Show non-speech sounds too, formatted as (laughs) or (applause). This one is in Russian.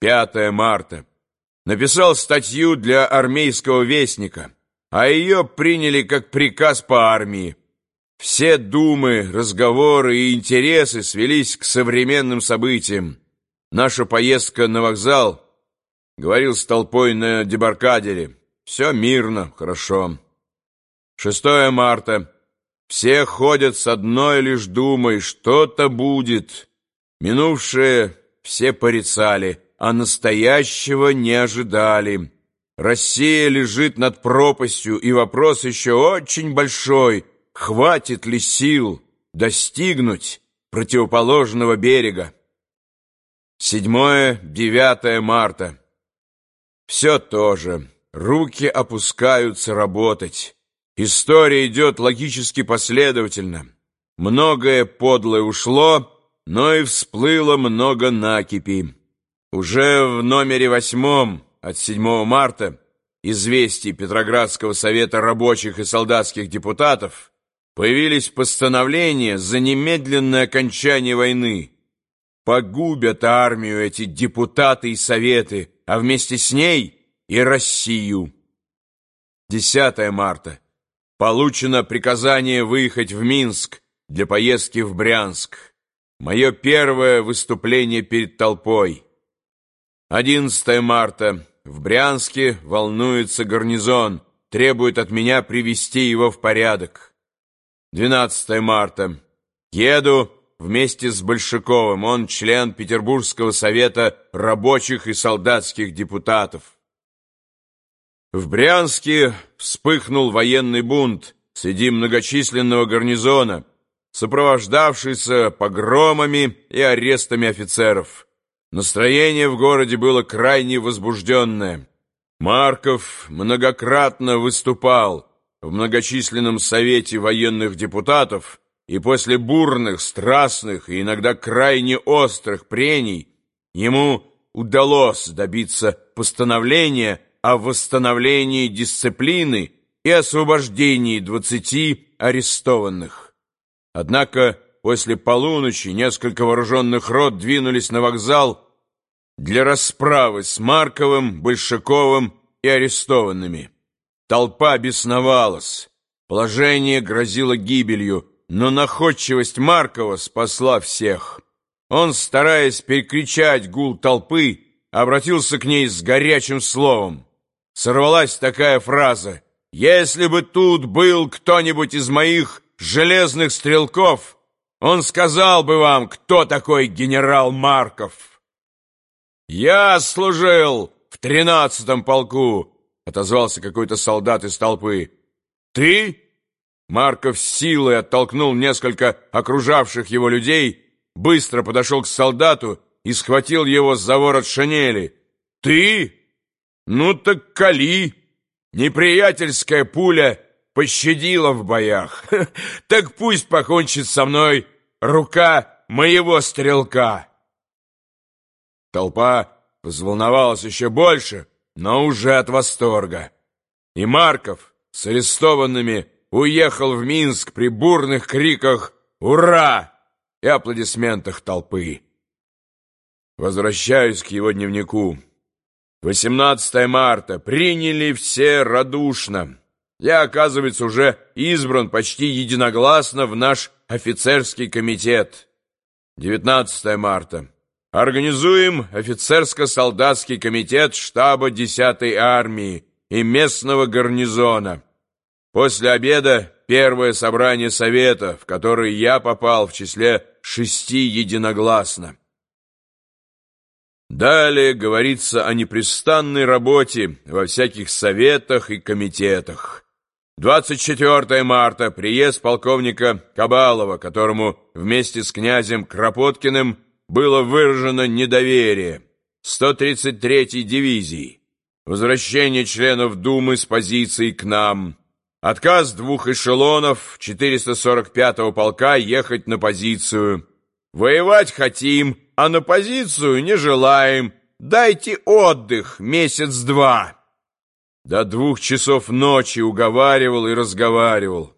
5 марта. Написал статью для армейского вестника, а ее приняли как приказ по армии. Все думы, разговоры и интересы свелись к современным событиям. Наша поездка на вокзал, говорил с толпой на дебаркадере, все мирно, хорошо. 6 марта. Все ходят с одной лишь думой, что-то будет. Минувшее все порицали, а настоящего не ожидали. Россия лежит над пропастью, и вопрос еще очень большой. Хватит ли сил достигнуть противоположного берега? 7-9 марта. Все то же. Руки опускаются работать. История идет логически последовательно. Многое подлое ушло, но и всплыло много накипи. Уже в номере восьмом от 7 марта известий Петроградского совета рабочих и солдатских депутатов появились постановления за немедленное окончание войны. Погубят армию эти депутаты и советы, а вместе с ней и Россию. 10 марта. Получено приказание выехать в Минск для поездки в Брянск. Мое первое выступление перед толпой. 11 марта. В Брянске волнуется гарнизон, требует от меня привести его в порядок. 12 марта. Еду вместе с Большаковым, он член Петербургского совета рабочих и солдатских депутатов. В Брянске вспыхнул военный бунт среди многочисленного гарнизона, сопровождавшийся погромами и арестами офицеров. Настроение в городе было крайне возбужденное. Марков многократно выступал в многочисленном совете военных депутатов, и после бурных, страстных и иногда крайне острых прений ему удалось добиться постановления о восстановлении дисциплины и освобождении двадцати арестованных. Однако после полуночи несколько вооруженных рот двинулись на вокзал для расправы с Марковым, Большаковым и арестованными. Толпа бесновалась, положение грозило гибелью, но находчивость Маркова спасла всех. Он, стараясь перекричать гул толпы, обратился к ней с горячим словом. Сорвалась такая фраза «Если бы тут был кто-нибудь из моих железных стрелков, он сказал бы вам, кто такой генерал Марков». «Я служил в тринадцатом полку», — отозвался какой-то солдат из толпы. «Ты?» Марков силой оттолкнул несколько окружавших его людей, быстро подошел к солдату и схватил его за ворот шинели. «Ты? Ну так кали! Неприятельская пуля пощадила в боях. (laughs) Так пусть покончит со мной рука моего стрелка!» Толпа взволновалась еще больше, но уже от восторга. И Марков с арестованными уехал в Минск при бурных криках «Ура!» и аплодисментах толпы. Возвращаюсь к его дневнику. 18 марта. Приняли все радушно. Я, оказывается, уже избран почти единогласно в наш офицерский комитет. 19 марта. Организуем офицерско-солдатский комитет штаба 10-й армии и местного гарнизона. После обеда первое собрание совета, в которое я попал в числе шести единогласно. Далее говорится о непрестанной работе во всяких советах и комитетах. 24 марта приезд полковника Кабалова, которому вместе с князем Кропоткиным было выражено недоверие 133-й дивизии, возвращение членов Думы с позицией к нам – Отказ двух эшелонов 445-го полка ехать на позицию. Воевать хотим, а на позицию не желаем. Дайте отдых месяц-два. До двух часов ночи уговаривал и разговаривал.